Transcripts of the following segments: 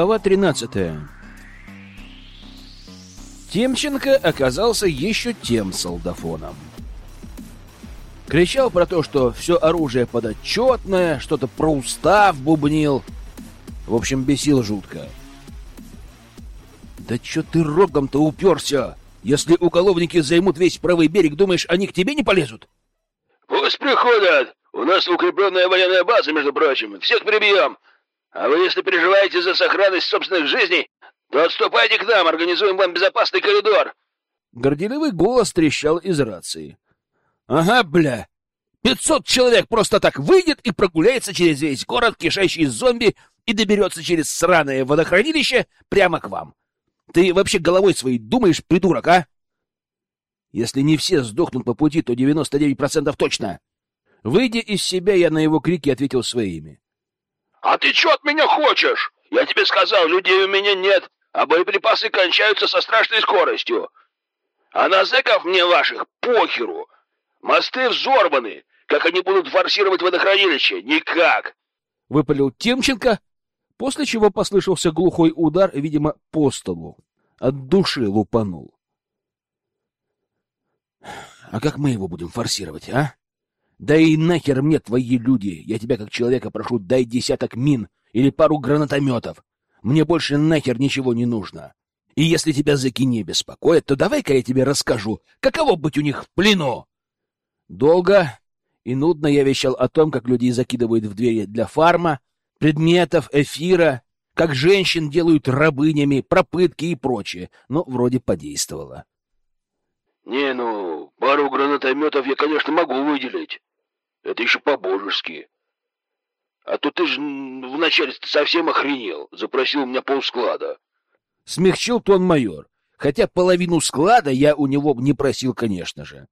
Глава 13. Темченко оказался еще тем солдафоном. Кричал про то, что все оружие подотчетное, что-то про устав бубнил. В общем, бесил жутко. «Да че ты рогом-то уперся? Если уголовники займут весь правый берег, думаешь, они к тебе не полезут?» «Пусть приходят! У нас укрепленная военная база, между прочим. Всех прибьем! А вы, если переживаете за сохранность собственных жизней, то отступайте к нам, организуем вам безопасный коридор!» Горделивый голос трещал из рации. «Ага, бля! Пятьсот человек просто так выйдет и прогуляется через весь город, кишащий зомби, и доберется через сраное водохранилище прямо к вам. Ты вообще головой своей думаешь, придурок, а? Если не все сдохнут по пути, то 99% точно. Выйдя из себя, я на его крики ответил своими. «А ты что от меня хочешь? Я тебе сказал, людей у меня нет, а боеприпасы кончаются со страшной скоростью. А на зэков мне ваших похеру. Мосты взорваны. Как они будут форсировать водохранилище? Никак!» Выпалил Темченко, после чего послышался глухой удар, видимо, по столу. От души лупанул. «А как мы его будем форсировать, а?» Да и нахер мне твои люди. Я тебя как человека прошу, дай десяток мин или пару гранатометов. Мне больше нахер ничего не нужно. И если тебя зэки не беспокоят, то давай-ка я тебе расскажу, каково быть у них в плену. Долго и нудно я вещал о том, как людей закидывают в двери для фарма, предметов, эфира, как женщин делают рабынями, пропытки и прочее, но вроде подействовало. — Не, ну, пару гранатометов я, конечно, могу выделить. Это еще по-божески. А то ты же вначале совсем охренел. Запросил у меня полсклада. Смягчил тон майор. Хотя половину склада я у него не просил, конечно же.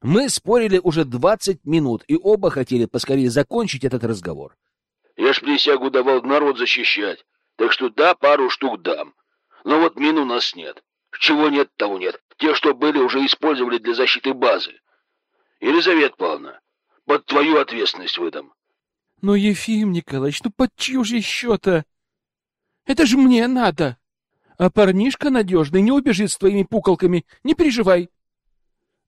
Мы спорили уже двадцать минут, и оба хотели поскорее закончить этот разговор. Я ж присягу давал народ защищать, так что да, пару штук дам. Но вот мин у нас нет. Чего нет, того нет. Те, что были, уже использовали для защиты базы. Елизавета Павловна, под твою ответственность выдам. — Ну, Ефим Николаевич, ну под чью же счета? Это же мне надо. А парнишка надежный, не убежит с твоими пуколками, не переживай.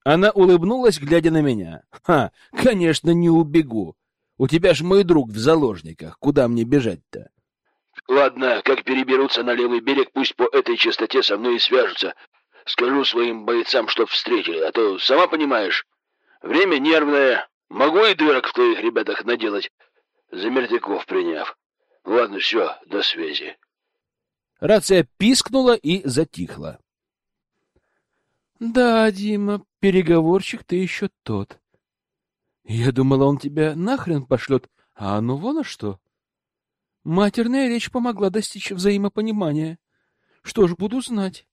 Она улыбнулась, глядя на меня. «Ха, конечно, не убегу. У тебя же мой друг в заложниках. Куда мне бежать-то?» «Ладно, как переберутся на левый берег, пусть по этой частоте со мной и свяжутся. Скажу своим бойцам, чтоб встретили, а то, сама понимаешь, время нервное, Могу и дырок в твоих ребятах наделать, за мертвяков приняв. Ладно, все, до связи. Рация пискнула и затихла. — Да, Дима, переговорщик ты еще тот. Я думала, он тебя нахрен пошлет, а ну вон а что. Матерная речь помогла достичь взаимопонимания. Что ж, буду знать.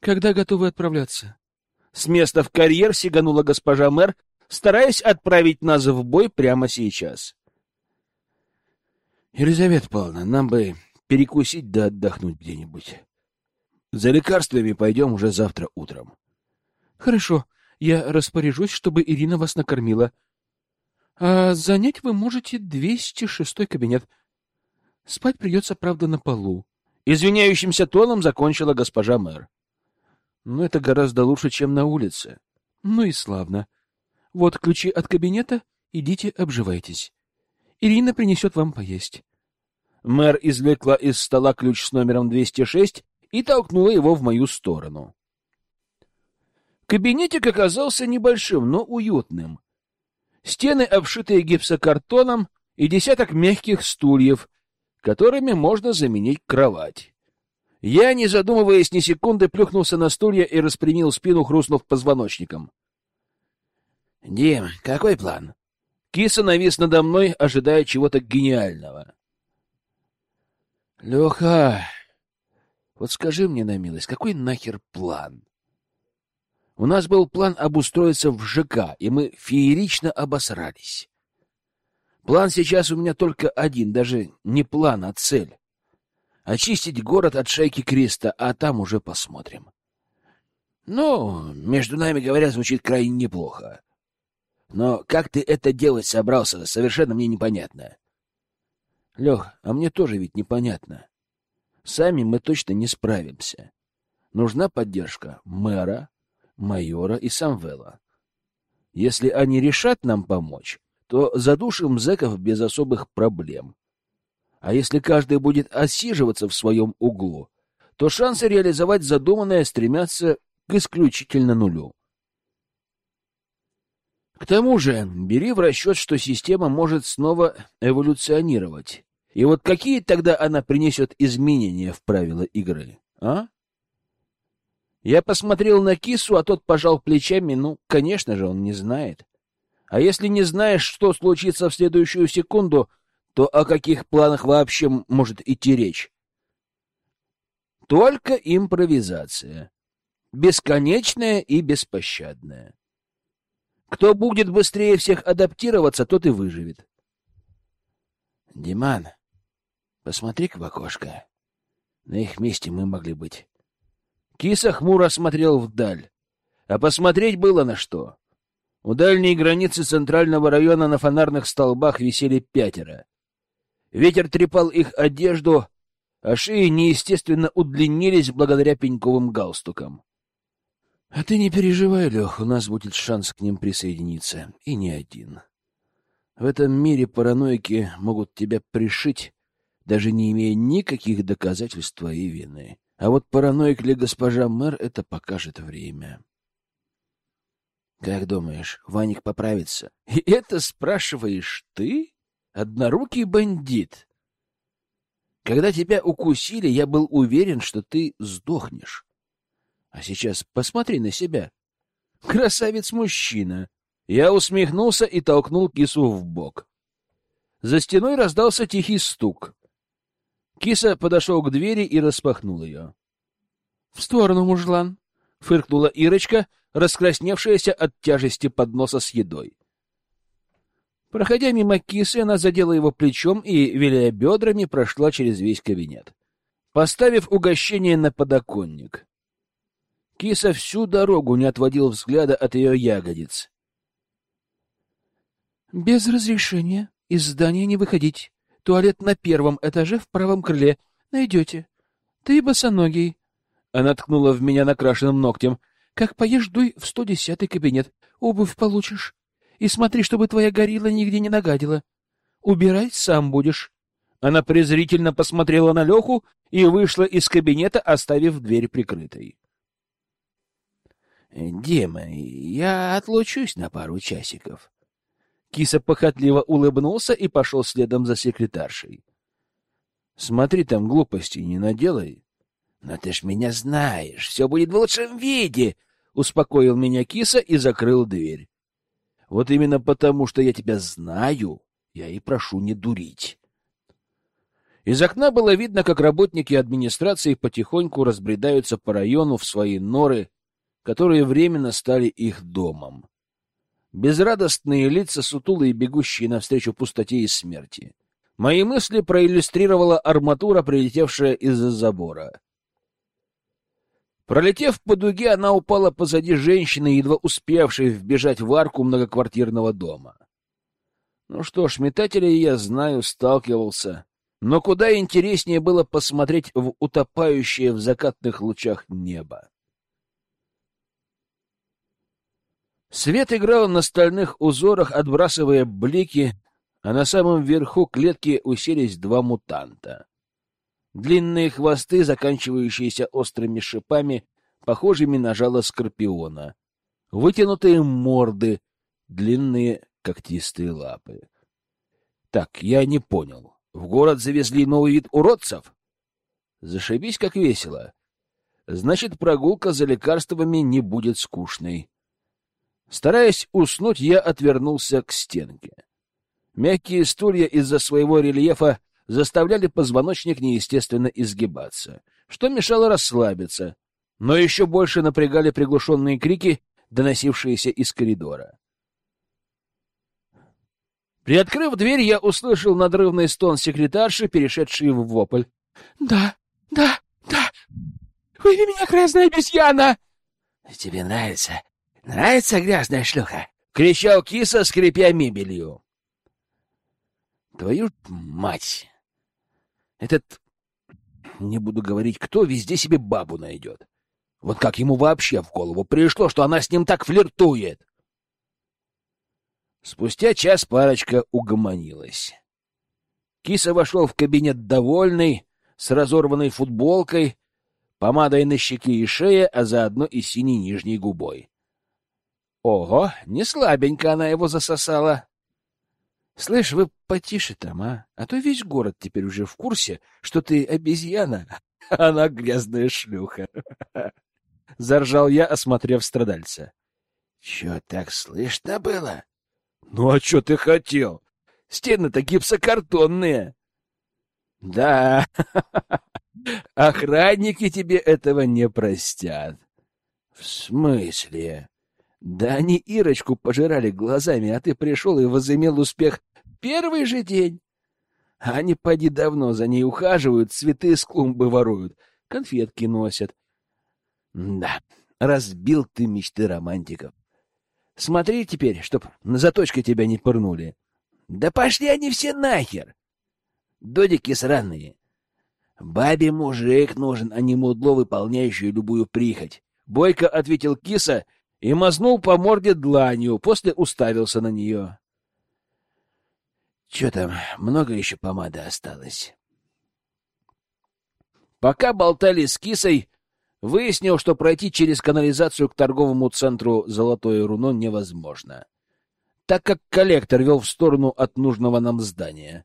Когда готовы отправляться? С места в карьер сиганула госпожа мэр, стараясь отправить нас в бой прямо сейчас. Елизавета Павловна, нам бы перекусить да отдохнуть где-нибудь. За лекарствами пойдем уже завтра утром. Хорошо, я распоряжусь, чтобы Ирина вас накормила. А занять вы можете 206 кабинет. Спать придется, правда, на полу. Извиняющимся тоном закончила госпожа мэр. Но ну, это гораздо лучше, чем на улице. Ну и славно. Вот ключи от кабинета, идите обживайтесь. Ирина принесет вам поесть. Мэр извлекла из стола ключ с номером 206 и толкнула его в мою сторону. Кабинетик оказался небольшим, но уютным. Стены, обшитые гипсокартоном, и десяток мягких стульев, которыми можно заменить кровать. Я, не задумываясь ни секунды, плюхнулся на стулья и распрямил спину, хрустнув позвоночником. — Дим, какой план? Киса навис надо мной, ожидая чего-то гениального. — Леха, вот скажи мне на милость, какой нахер план? У нас был план обустроиться в ЖК, и мы феерично обосрались. План сейчас у меня только один, даже не план, а цель. Очистить город от шайки Креста, а там уже посмотрим. Ну, между нами говоря, звучит крайне неплохо. Но как ты это делать собрался, совершенно мне непонятно. Лех, а мне тоже ведь непонятно. Сами мы точно не справимся. Нужна поддержка мэра, майора и Самвела. Если они решат нам помочь, то задушим зэков без особых проблем. А если каждый будет осиживаться в своем углу, то шансы реализовать задуманное стремятся к исключительно нулю. К тому же, бери в расчет, что система может снова эволюционировать. И вот какие тогда она принесет изменения в правила игры, а? Я посмотрел на кису, а тот пожал плечами. Ну, конечно же, он не знает. А если не знаешь, что случится в следующую секунду, то о каких планах вообще может идти речь? Только импровизация. Бесконечная и беспощадная. Кто будет быстрее всех адаптироваться, тот и выживет. Диман, посмотри-ка в окошко. На их месте мы могли быть. Киса хмуро смотрел вдаль. А посмотреть было на что. У дальней границы центрального района на фонарных столбах висели пятеро. Ветер трепал их одежду, а шеи неестественно удлинились благодаря пеньковым галстукам. — А ты не переживай, Лех, у нас будет шанс к ним присоединиться, и не один. В этом мире параноики могут тебя пришить, даже не имея никаких доказательств твоей вины. А вот параноик ли госпожа мэр, это покажет время. Как думаешь, Ваник поправится? И это спрашиваешь ты? Однорукий бандит. Когда тебя укусили, я был уверен, что ты сдохнешь. А сейчас посмотри на себя. Красавец-мужчина. Я усмехнулся и толкнул кису в бок. За стеной раздался тихий стук. Киса подошел к двери и распахнул ее. — В сторону, мужлан! — фыркнула Ирочка, раскрасневшаяся от тяжести подноса с едой. Проходя мимо кисы, она задела его плечом и, виляя бедрами, прошла через весь кабинет, поставив угощение на подоконник. Киса всю дорогу не отводил взгляда от ее ягодиц. — Без разрешения из здания не выходить. Туалет на первом этаже в правом крыле. Найдете. Ты босоногий. Она ткнула в меня накрашенным ногтем. Как поешь, дуй в сто десятый кабинет. Обувь получишь. И смотри, чтобы твоя горилла нигде не нагадила. Убирать сам будешь. Она презрительно посмотрела на Леху и вышла из кабинета, оставив дверь прикрытой. — Дима, я отлучусь на пару часиков. Киса похотливо улыбнулся и пошел следом за секретаршей. — Смотри, там глупостей не наделай. — Но ты ж меня знаешь, все будет в лучшем виде! — успокоил меня киса и закрыл дверь. — Вот именно потому, что я тебя знаю, я и прошу не дурить. Из окна было видно, как работники администрации потихоньку разбредаются по району в свои норы, которые временно стали их домом безрадостные лица, сутулые, бегущие навстречу пустоте и смерти. Мои мысли проиллюстрировала арматура, прилетевшая из-за забора. Пролетев по дуге, она упала позади женщины, едва успевшей вбежать в арку многоквартирного дома. Ну что ж, метателей я знаю, сталкивался. Но куда интереснее было посмотреть в утопающее в закатных лучах небо. Свет играл на стальных узорах, отбрасывая блики, а на самом верху клетки уселись два мутанта. Длинные хвосты, заканчивающиеся острыми шипами, похожими на жало скорпиона. Вытянутые морды, длинные когтистые лапы. Так, я не понял. В город завезли новый вид уродцев? Зашибись, как весело. Значит, прогулка за лекарствами не будет скучной. Стараясь уснуть, я отвернулся к стенке. Мягкие стулья из-за своего рельефа заставляли позвоночник неестественно изгибаться, что мешало расслабиться, но еще больше напрягали приглушенные крики, доносившиеся из коридора. Приоткрыв дверь, я услышал надрывный стон секретарши, перешедший в вопль. — Да, да, да! Выйди меня, грязная обезьяна! — Тебе нравится? Нравится грязная шлюха? — кричал киса, скрипя мебелью. Твою мать! Этот, не буду говорить, кто везде себе бабу найдет. Вот как ему вообще в голову пришло, что она с ним так флиртует? Спустя час парочка угомонилась. Киса вошел в кабинет довольный, с разорванной футболкой, помадой на щеке и шее, а заодно и синей нижней губой. Ого, не слабенько она его засосала. Слышь, вы потише там, а? А то весь город теперь уже в курсе, что ты обезьяна, а она грязная шлюха. Заржал я, осмотрев страдальца. — Чё, так слышно было? — Ну а чё ты хотел? Стены-то гипсокартонные. — Да, охранники тебе этого не простят. — В смысле? Да они Ирочку пожирали глазами, а ты пришел и возымел успех первый же день. Они поди давно за ней ухаживают, цветы с клумбы воруют, конфетки носят. Да, разбил ты мечты романтиков. Смотри теперь, чтоб на заточкой тебя не пырнули. Да пошли они все нахер! Додики сраные. Бабе мужик нужен, а не мудло, выполняющий любую прихоть. Бойко ответил киса и мазнул по морде дланью, после уставился на нее. Че там, много еще помады осталось? Пока болтали с кисой, выяснил, что пройти через канализацию к торговому центру «Золотое руно» невозможно, так как коллектор вел в сторону от нужного нам здания.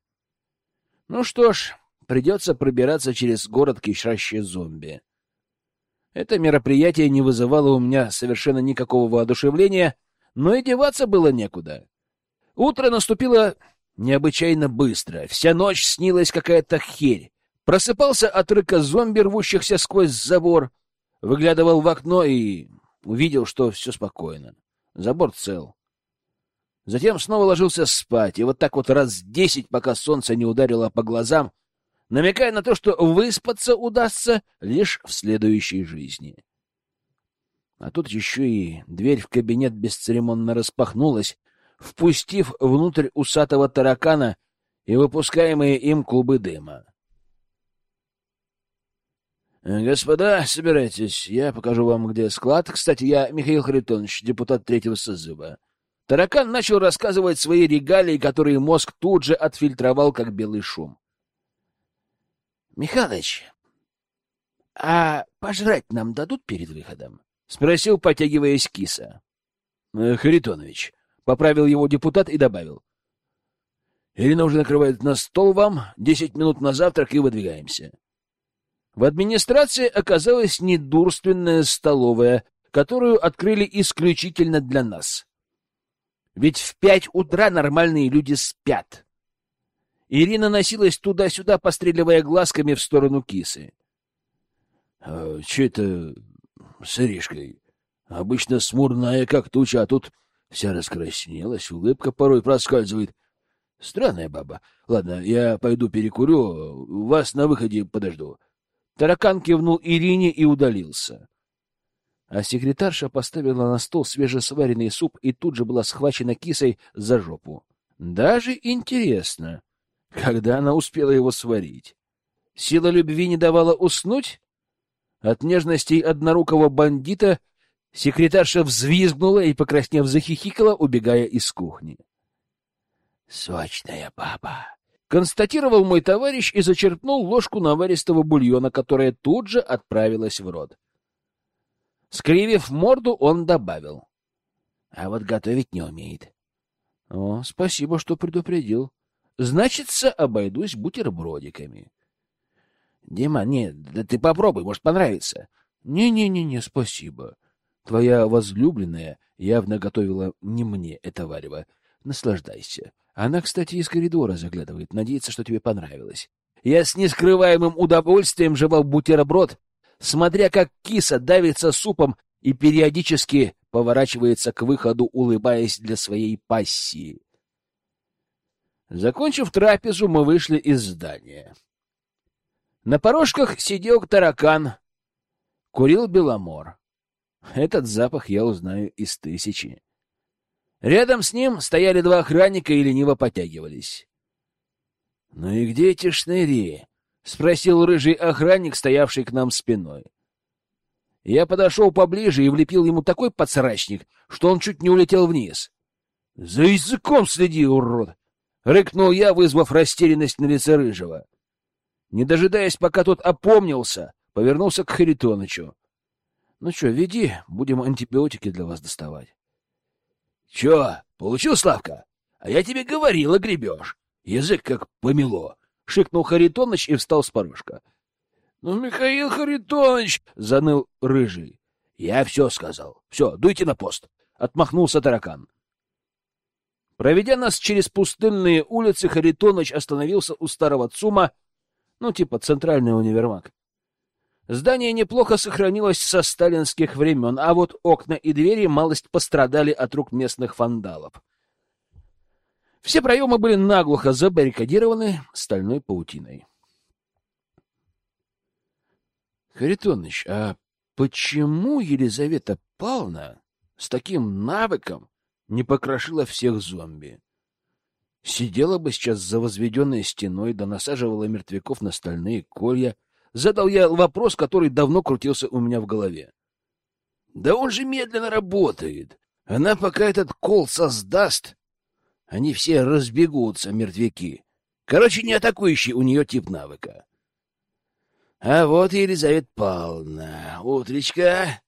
Ну что ж, придется пробираться через город, кишащий зомби. Это мероприятие не вызывало у меня совершенно никакого воодушевления, но и деваться было некуда. Утро наступило необычайно быстро. Вся ночь снилась какая-то херь. Просыпался от рыка зомби, рвущихся сквозь забор, выглядывал в окно и увидел, что все спокойно. Забор цел. Затем снова ложился спать, и вот так вот раз десять, пока солнце не ударило по глазам, намекая на то, что выспаться удастся лишь в следующей жизни. А тут еще и дверь в кабинет бесцеремонно распахнулась, впустив внутрь усатого таракана и выпускаемые им клубы дыма. «Господа, собирайтесь, я покажу вам, где склад. Кстати, я Михаил Харитонович, депутат третьего созыва». Таракан начал рассказывать свои регалии, которые мозг тут же отфильтровал, как белый шум. — Михалыч, а пожрать нам дадут перед выходом? — спросил, потягиваясь киса. «Э, — Харитонович, — поправил его депутат и добавил. — Ирина уже накрывает на стол вам, десять минут на завтрак и выдвигаемся. В администрации оказалась недурственная столовая, которую открыли исключительно для нас. Ведь в пять утра нормальные люди спят. Ирина носилась туда-сюда, постреливая глазками в сторону кисы. А, — Че это с Иришкой? Обычно смурная, как туча, а тут вся раскраснелась, улыбка порой проскальзывает. Странная баба. Ладно, я пойду перекурю, вас на выходе подожду. Таракан кивнул Ирине и удалился. А секретарша поставила на стол свежесваренный суп и тут же была схвачена кисой за жопу. Даже интересно, когда она успела его сварить. Сила любви не давала уснуть? От нежностей однорукого бандита секретарша взвизгнула и, покраснев, захихикала, убегая из кухни. — Сочная баба! констатировал мой товарищ и зачерпнул ложку наваристого бульона, которая тут же отправилась в рот. Скривив морду, он добавил. — А вот готовить не умеет. — О, спасибо, что предупредил. Значится, обойдусь бутербродиками. — Дима, нет, да ты попробуй, может, понравится. Не-не-не-не, спасибо. Твоя возлюбленная явно готовила не мне это варево. Наслаждайся. Она, кстати, из коридора заглядывает, надеется, что тебе понравилось. Я с нескрываемым удовольствием жевал бутерброд, смотря как киса давится супом и периодически поворачивается к выходу, улыбаясь для своей пассии. Закончив трапезу, мы вышли из здания. На порожках сидел таракан, курил беломор. Этот запах я узнаю из тысячи. Рядом с ним стояли два охранника и лениво потягивались. — Ну и где эти шныри? — спросил рыжий охранник, стоявший к нам спиной. Я подошел поближе и влепил ему такой подсрачник, что он чуть не улетел вниз. — За языком следи, урод! — рыкнул я, вызвав растерянность на лице рыжего. Не дожидаясь, пока тот опомнился, повернулся к Харитонычу. — Ну что, веди, будем антибиотики для вас доставать. — Чё, получил, Славка? А я тебе говорила, гребешь. Язык как помело. — шикнул Харитоныч и встал с порожка. — Ну, Михаил Харитоныч! — заныл Рыжий. — Я все сказал. Все, дуйте на пост. — отмахнулся таракан. Проведя нас через пустынные улицы, Харитоныч остановился у старого ЦУМа, ну, типа центральный универмаг. Здание неплохо сохранилось со сталинских времен, а вот окна и двери малость пострадали от рук местных вандалов. Все проемы были наглухо забаррикадированы стальной паутиной. Харитоныч, а почему Елизавета Павловна с таким навыком не покрошила всех зомби? Сидела бы сейчас за возведенной стеной, да насаживала мертвяков на стальные колья. Задал я вопрос, который давно крутился у меня в голове. Да он же медленно работает. Она пока этот кол создаст, они все разбегутся, мертвяки. Короче, не атакующий у нее тип навыка. А вот Елизавета Павловна. Утречка.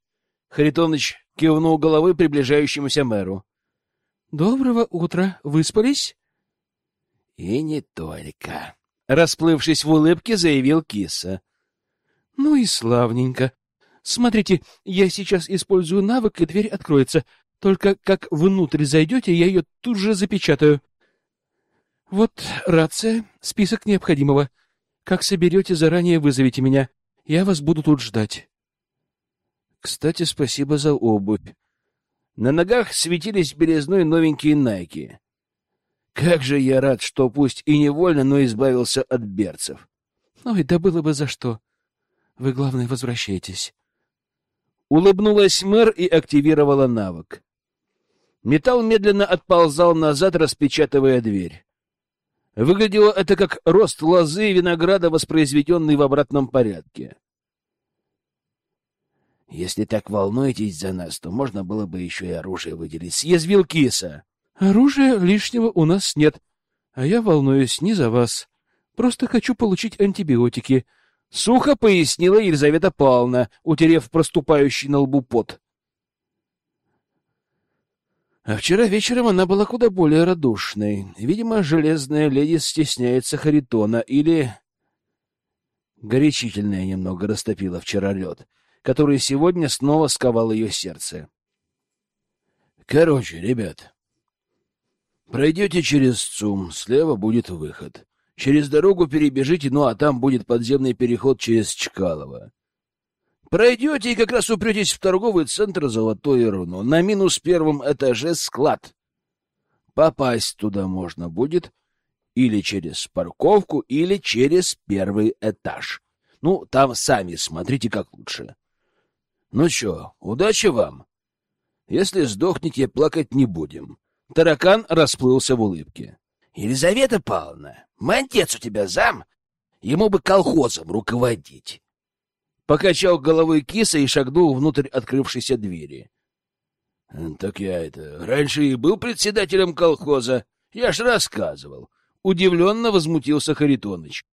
Харитоныч кивнул головой приближающемуся мэру. Доброго утра. Выспались? И не только. Расплывшись в улыбке, заявил киса. Ну и славненько. Смотрите, я сейчас использую навык, и дверь откроется. Только как внутрь зайдете, я ее тут же запечатаю. Вот рация, список необходимого. Как соберете, заранее вызовите меня. Я вас буду тут ждать. Кстати, спасибо за обувь. На ногах светились белизной новенькие найки. Как же я рад, что пусть и невольно, но избавился от берцев. Ой, да было бы за что. Вы, главное, возвращайтесь. Улыбнулась мэр и активировала навык. Металл медленно отползал назад, распечатывая дверь. Выглядело это как рост лозы винограда, воспроизведенный в обратном порядке. «Если так волнуетесь за нас, то можно было бы еще и оружие выделить», — съязвил киса. «Оружия лишнего у нас нет, а я волнуюсь не за вас. Просто хочу получить антибиотики», — сухо пояснила Елизавета Павловна, утерев проступающий на лбу пот. А вчера вечером она была куда более радушной. Видимо, железная леди стесняется Харитона или... Горячительная немного растопила вчера лед, который сегодня снова сковал ее сердце. Короче, ребят, пройдете через ЦУМ, слева будет выход. Через дорогу перебежите, ну а там будет подземный переход через Чкалово. Пройдете и как раз упретесь в торговый центр «Золотое руно». На минус первом этаже склад. Попасть туда можно будет или через парковку, или через первый этаж. Ну, там сами смотрите, как лучше. Ну что, удачи вам. Если сдохнете, плакать не будем. Таракан расплылся в улыбке. Елизавета Павловна, мантец у тебя зам, ему бы колхозом руководить покачал головой киса и шагнул внутрь открывшейся двери. — Так я это... Раньше и был председателем колхоза. Я ж рассказывал. Удивленно возмутился Харитоныч.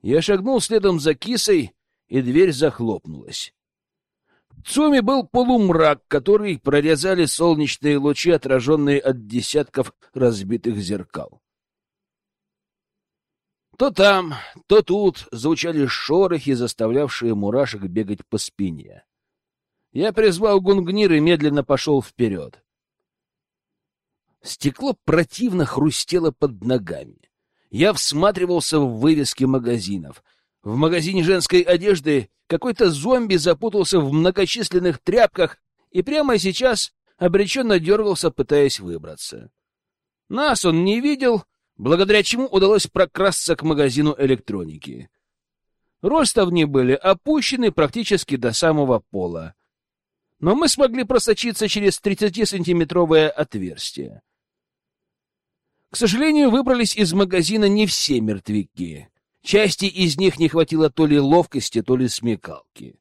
Я шагнул следом за кисой, и дверь захлопнулась. В ЦУМе был полумрак, который прорезали солнечные лучи, отраженные от десятков разбитых зеркал. То там, то тут звучали шорохи, заставлявшие мурашек бегать по спине. Я призвал гунгнир и медленно пошел вперед. Стекло противно хрустело под ногами. Я всматривался в вывески магазинов. В магазине женской одежды какой-то зомби запутался в многочисленных тряпках и прямо сейчас обреченно дергался, пытаясь выбраться. Нас он не видел, благодаря чему удалось прокрасться к магазину электроники. Ростовни были опущены практически до самого пола. Но мы смогли просочиться через 30-сантиметровое отверстие. К сожалению, выбрались из магазина не все мертвяки. Части из них не хватило то ли ловкости, то ли смекалки.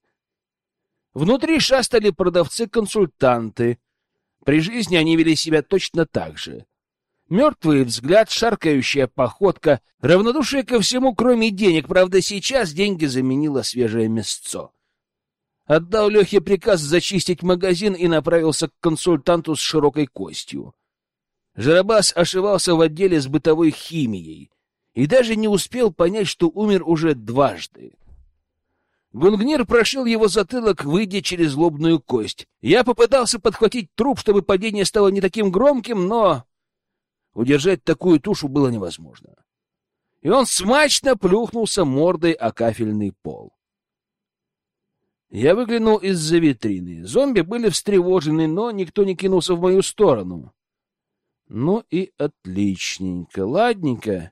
Внутри шастали продавцы-консультанты. При жизни они вели себя точно так же. Мертвый взгляд, шаркающая походка, равнодушие ко всему, кроме денег. Правда, сейчас деньги заменило свежее мясцо. Отдал Лехе приказ зачистить магазин и направился к консультанту с широкой костью. Жарабас ошивался в отделе с бытовой химией и даже не успел понять, что умер уже дважды. Гунгнир прошил его затылок, выйдя через лобную кость. Я попытался подхватить труп, чтобы падение стало не таким громким, но Удержать такую тушу было невозможно. И он смачно плюхнулся мордой о кафельный пол. Я выглянул из-за витрины. Зомби были встревожены, но никто не кинулся в мою сторону. Ну и отличненько, ладненько.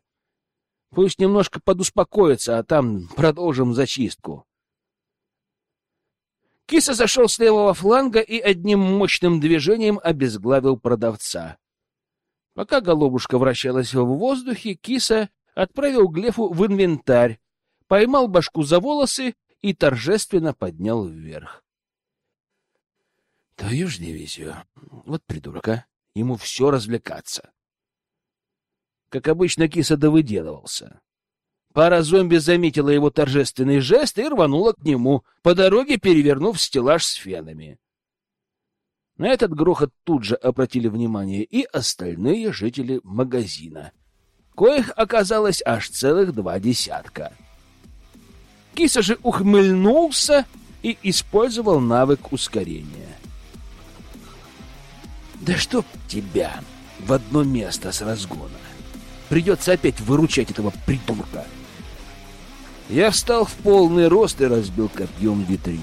Пусть немножко подуспокоится, а там продолжим зачистку. Киса зашел с левого фланга и одним мощным движением обезглавил продавца. Пока голубушка вращалась в воздухе, киса отправил Глефу в инвентарь, поймал башку за волосы и торжественно поднял вверх. Твою ж дивизию. Вот придурок, а. Ему все развлекаться. Как обычно, киса довыделывался. Пара зомби заметила его торжественный жест и рванула к нему, по дороге перевернув стеллаж с фенами. На этот грохот тут же обратили внимание и остальные жители магазина, коих оказалось аж целых два десятка. Киса же ухмыльнулся и использовал навык ускорения. «Да чтоб тебя в одно место с разгона! Придется опять выручать этого придурка!» Я встал в полный рост и разбил копьем витрину.